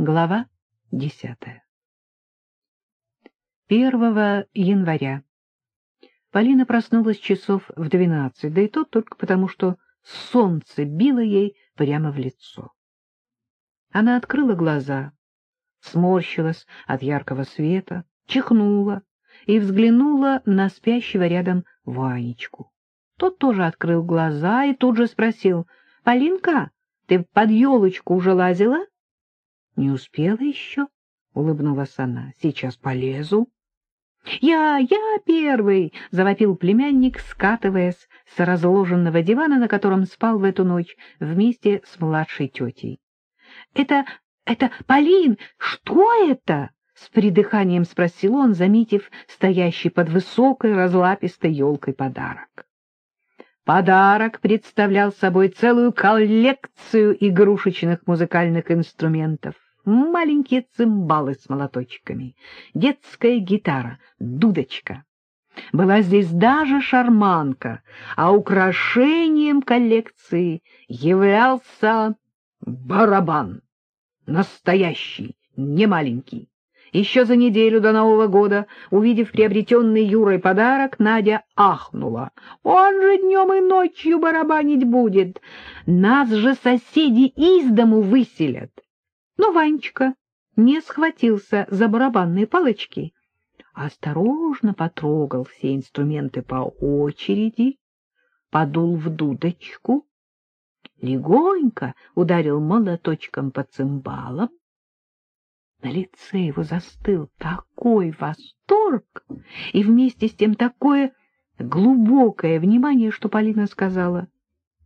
Глава десятая Первого января Полина проснулась часов в двенадцать, да и то только потому, что солнце било ей прямо в лицо. Она открыла глаза, сморщилась от яркого света, чихнула и взглянула на спящего рядом Ванечку. Тот тоже открыл глаза и тут же спросил, — Полинка, ты под елочку уже лазила? — Не успела еще, — улыбнулась она. — Сейчас полезу. — Я, я первый! — завопил племянник, скатываясь с разложенного дивана, на котором спал в эту ночь вместе с младшей тетей. — Это, это, Полин, что это? — с придыханием спросил он, заметив стоящий под высокой разлапистой елкой подарок. Подарок представлял собой целую коллекцию игрушечных музыкальных инструментов. Маленькие цимбалы с молоточками, детская гитара, дудочка. Была здесь даже шарманка, а украшением коллекции являлся барабан. Настоящий, не маленький. Еще за неделю до Нового года, увидев приобретенный Юрой подарок, Надя ахнула. «Он же днем и ночью барабанить будет! Нас же соседи из дому выселят!» Но Ванечка не схватился за барабанные палочки, а осторожно потрогал все инструменты по очереди, подул в дудочку, легонько ударил молоточком по цимбалам, на лице его застыл такой восторг и вместе с тем такое глубокое внимание, что Полина сказала,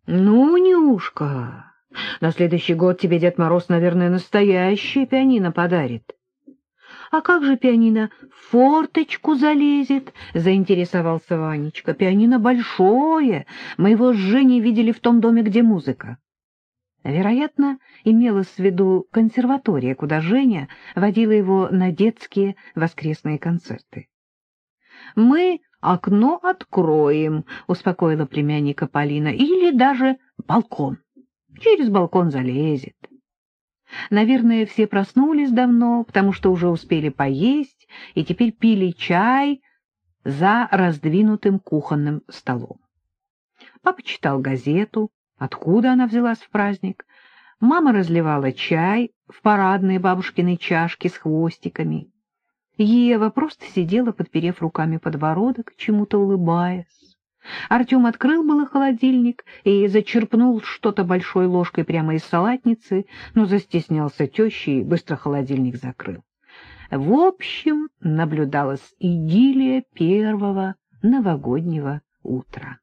«Ну, Нюшка, на следующий год тебе Дед Мороз, наверное, настоящее пианино подарит». «А как же пианино в форточку залезет?» — заинтересовался Ванечка. «Пианино большое, мы его с Женей видели в том доме, где музыка». Вероятно, имелось в виду консерватория, куда Женя водила его на детские воскресные концерты. «Мы окно откроем», — успокоила племянника Полина, — «или даже балкон. Через балкон залезет». Наверное, все проснулись давно, потому что уже успели поесть и теперь пили чай за раздвинутым кухонным столом. Папа читал газету, Откуда она взялась в праздник? Мама разливала чай в парадные бабушкины чашки с хвостиками. Ева просто сидела, подперев руками подбородок, чему-то улыбаясь. Артем открыл было холодильник и зачерпнул что-то большой ложкой прямо из салатницы, но застеснялся тещи и быстро холодильник закрыл. В общем, наблюдалась идиллия первого новогоднего утра.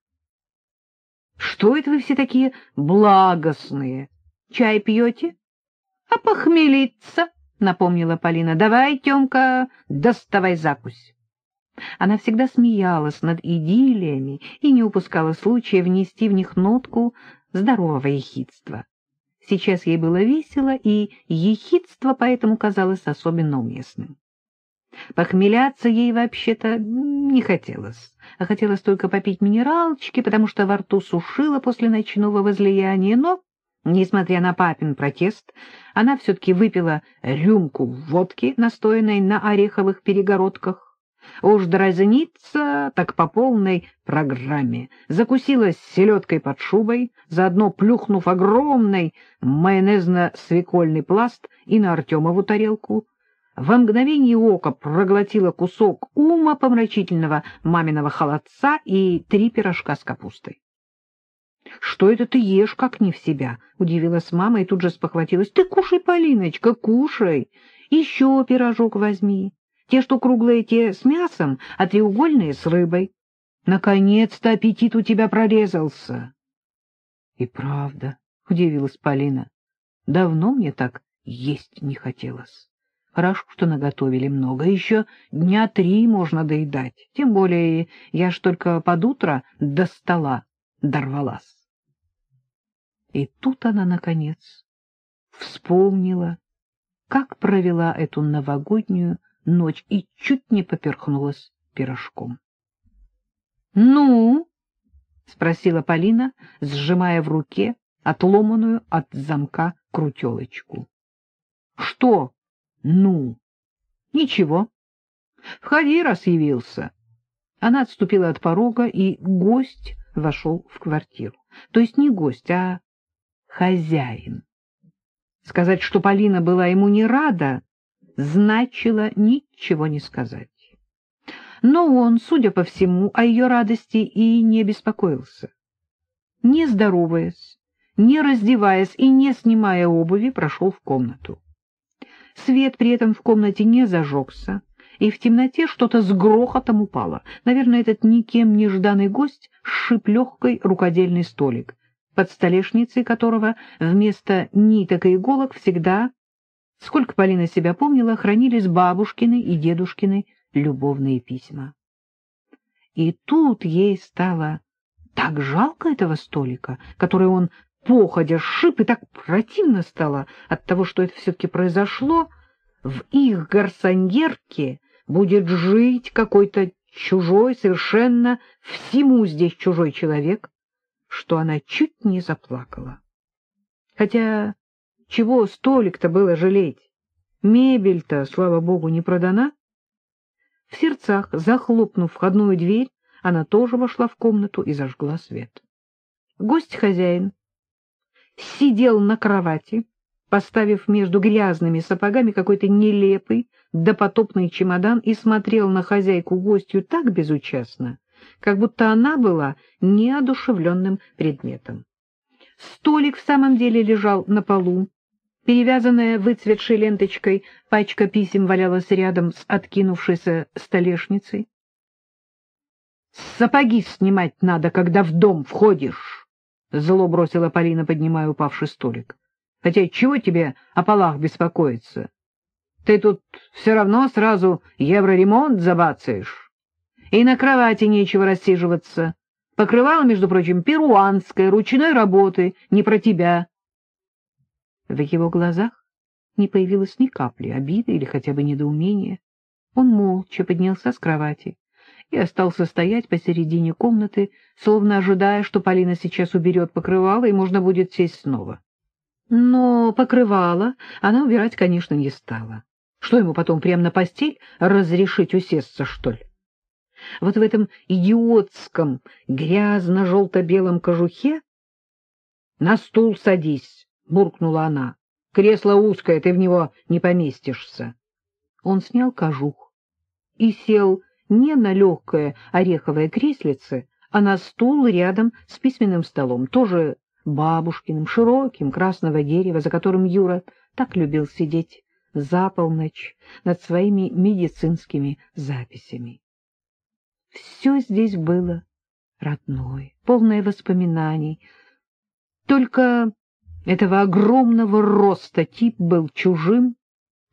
Что это вы все такие благостные? Чай пьете? — А похмелиться, — напомнила Полина. — Давай, Темка, доставай закусь. Она всегда смеялась над идиллиями и не упускала случая внести в них нотку здорового ехидства. Сейчас ей было весело, и ехидство поэтому казалось особенно уместным. Похмеляться ей вообще-то не хотелось, а хотелось только попить минералочки, потому что во рту сушило после ночного возлияния, но, несмотря на папин протест, она все-таки выпила рюмку водки, настоянной на ореховых перегородках. Уж дразниться так по полной программе. Закусила селедкой под шубой, заодно плюхнув огромный майонезно-свекольный пласт и на Артемову тарелку, во мгновение ока проглотила кусок ума помрачительного маминого холодца и три пирожка с капустой. — Что это ты ешь, как не в себя? — удивилась мама и тут же спохватилась. — Ты кушай, Полиночка, кушай. Еще пирожок возьми. Те, что круглые, те с мясом, а треугольные с рыбой. Наконец-то аппетит у тебя прорезался. — И правда, — удивилась Полина, — давно мне так есть не хотелось. Хорошо, что наготовили много, еще дня три можно доедать, тем более я ж только под утро до стола дорвалась. И тут она, наконец, вспомнила, как провела эту новогоднюю ночь и чуть не поперхнулась пирожком. — Ну? — спросила Полина, сжимая в руке отломанную от замка крутелочку. Что? Ну? Ничего. Входи, раз явился. Она отступила от порога, и гость вошел в квартиру. То есть не гость, а хозяин. Сказать, что Полина была ему не рада, значило ничего не сказать. Но он, судя по всему, о ее радости и не беспокоился. Не здороваясь, не раздеваясь и не снимая обуви, прошел в комнату. Свет при этом в комнате не зажегся, и в темноте что-то с грохотом упало. Наверное, этот никем не гость сшиб легкой рукодельный столик, под столешницей которого вместо ниток и иголок всегда, сколько Полина себя помнила, хранились бабушкины и дедушкины любовные письма. И тут ей стало так жалко этого столика, который он походя сшиб, и так противно стало от того, что это все-таки произошло, в их гарсоньерке будет жить какой-то чужой, совершенно всему здесь чужой человек, что она чуть не заплакала. Хотя чего столик-то было жалеть? Мебель-то, слава богу, не продана. В сердцах, захлопнув входную дверь, она тоже вошла в комнату и зажгла свет. Гость-хозяин сидел на кровати, поставив между грязными сапогами какой-то нелепый, допотопный чемодан и смотрел на хозяйку-гостью так безучастно, как будто она была неодушевленным предметом. Столик в самом деле лежал на полу, перевязанная выцветшей ленточкой пачка писем валялась рядом с откинувшейся столешницей. — Сапоги снимать надо, когда в дом входишь, — зло бросила Полина, поднимая упавший столик. — Хотя чего тебе о полах беспокоиться? Ты тут все равно сразу евроремонт забацаешь. И на кровати нечего рассиживаться. Покрывало, между прочим, перуанское, ручной работы, не про тебя. В его глазах не появилось ни капли обиды или хотя бы недоумения. Он молча поднялся с кровати и остался стоять посередине комнаты, словно ожидая, что Полина сейчас уберет покрывало, и можно будет сесть снова. Но покрывало она убирать, конечно, не стала. Что ему потом прямо на постель разрешить усесться, что ли? Вот в этом идиотском грязно-желто-белом кожухе на стул садись, — буркнула она. — Кресло узкое, ты в него не поместишься. Он снял кожух и сел не на легкое ореховое креслице, а на стул рядом с письменным столом, тоже бабушкиным, широким, красного дерева, за которым Юра так любил сидеть за полночь над своими медицинскими записями. Все здесь было родное, полное воспоминаний. Только этого огромного роста тип был чужим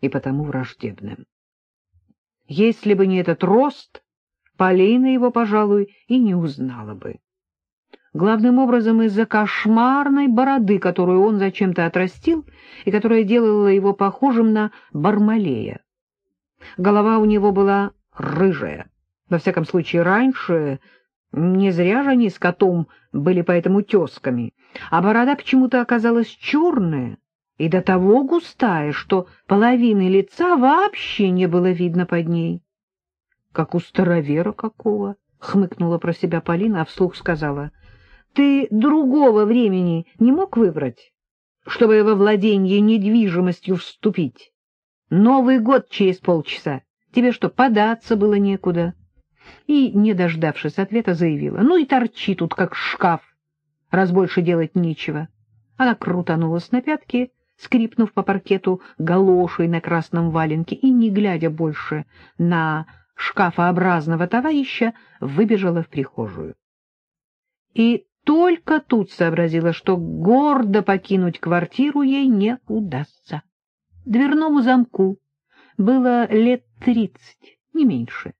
и потому враждебным. Если бы не этот рост, Полина его, пожалуй, и не узнала бы. Главным образом из-за кошмарной бороды, которую он зачем-то отрастил и которая делала его похожим на Бармалея. Голова у него была рыжая. Во всяком случае, раньше не зря же они с котом были поэтому тесками, а борода почему-то оказалась черная, и до того густая, что половины лица вообще не было видно под ней. — Как у старовера какого! — хмыкнула про себя Полина, а вслух сказала. — Ты другого времени не мог выбрать, чтобы во владение недвижимостью вступить? Новый год через полчаса. Тебе что, податься было некуда? И, не дождавшись ответа, заявила. — Ну и торчи тут, как шкаф, раз больше делать нечего. Она крутанулась на пятки скрипнув по паркету галошей на красном валенке и, не глядя больше на шкафообразного товарища, выбежала в прихожую. И только тут сообразила, что гордо покинуть квартиру ей не удастся. Дверному замку было лет тридцать, не меньше.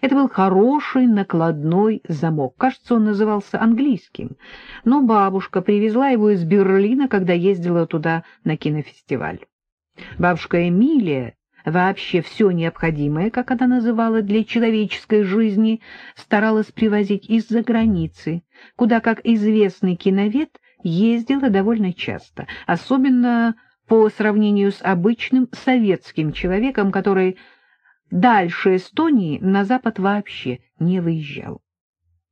Это был хороший накладной замок. Кажется, он назывался английским. Но бабушка привезла его из Берлина, когда ездила туда на кинофестиваль. Бабушка Эмилия вообще все необходимое, как она называла, для человеческой жизни, старалась привозить из-за границы, куда, как известный киновед, ездила довольно часто, особенно по сравнению с обычным советским человеком, который дальше Эстонии на запад вообще не выезжал.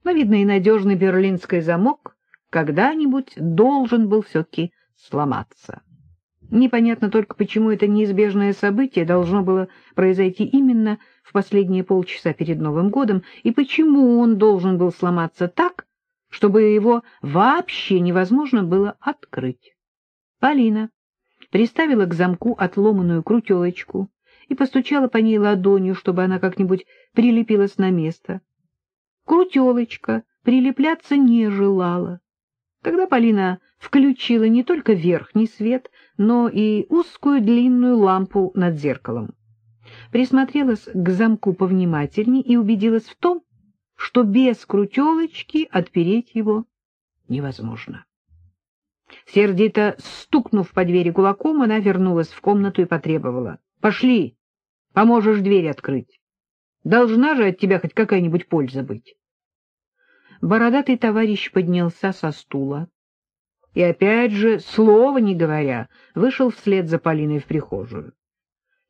Но, видно, и надежный берлинский замок когда-нибудь должен был все-таки сломаться. Непонятно только, почему это неизбежное событие должно было произойти именно в последние полчаса перед Новым годом, и почему он должен был сломаться так, чтобы его вообще невозможно было открыть. Полина приставила к замку отломанную крутелочку и постучала по ней ладонью, чтобы она как-нибудь прилепилась на место. Крутелочка прилепляться не желала. Тогда Полина включила не только верхний свет, но и узкую длинную лампу над зеркалом. Присмотрелась к замку повнимательней и убедилась в том, что без крутелочки отпереть его невозможно. Сердито стукнув по двери кулаком, она вернулась в комнату и потребовала. — Пошли, поможешь дверь открыть. Должна же от тебя хоть какая-нибудь польза быть. Бородатый товарищ поднялся со стула и опять же, слова не говоря, вышел вслед за Полиной в прихожую.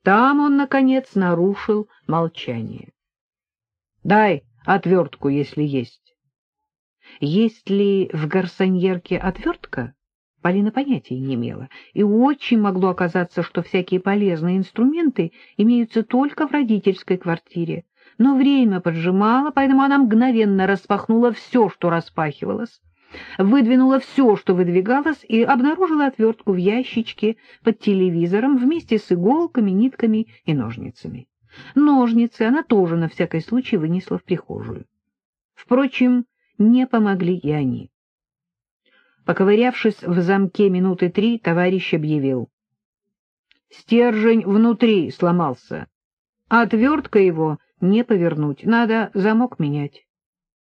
Там он, наконец, нарушил молчание. — Дай отвертку, если есть. Есть ли в гарсоньерке отвертка? Полина понятия не имела, и очень могло оказаться, что всякие полезные инструменты имеются только в родительской квартире. Но время поджимало, поэтому она мгновенно распахнула все, что распахивалось, выдвинула все, что выдвигалось, и обнаружила отвертку в ящичке под телевизором вместе с иголками, нитками и ножницами. Ножницы она тоже на всякий случай вынесла в прихожую. Впрочем, не помогли и они. Поковырявшись в замке минуты три, товарищ объявил. Стержень внутри сломался, отвертка его не повернуть, надо замок менять.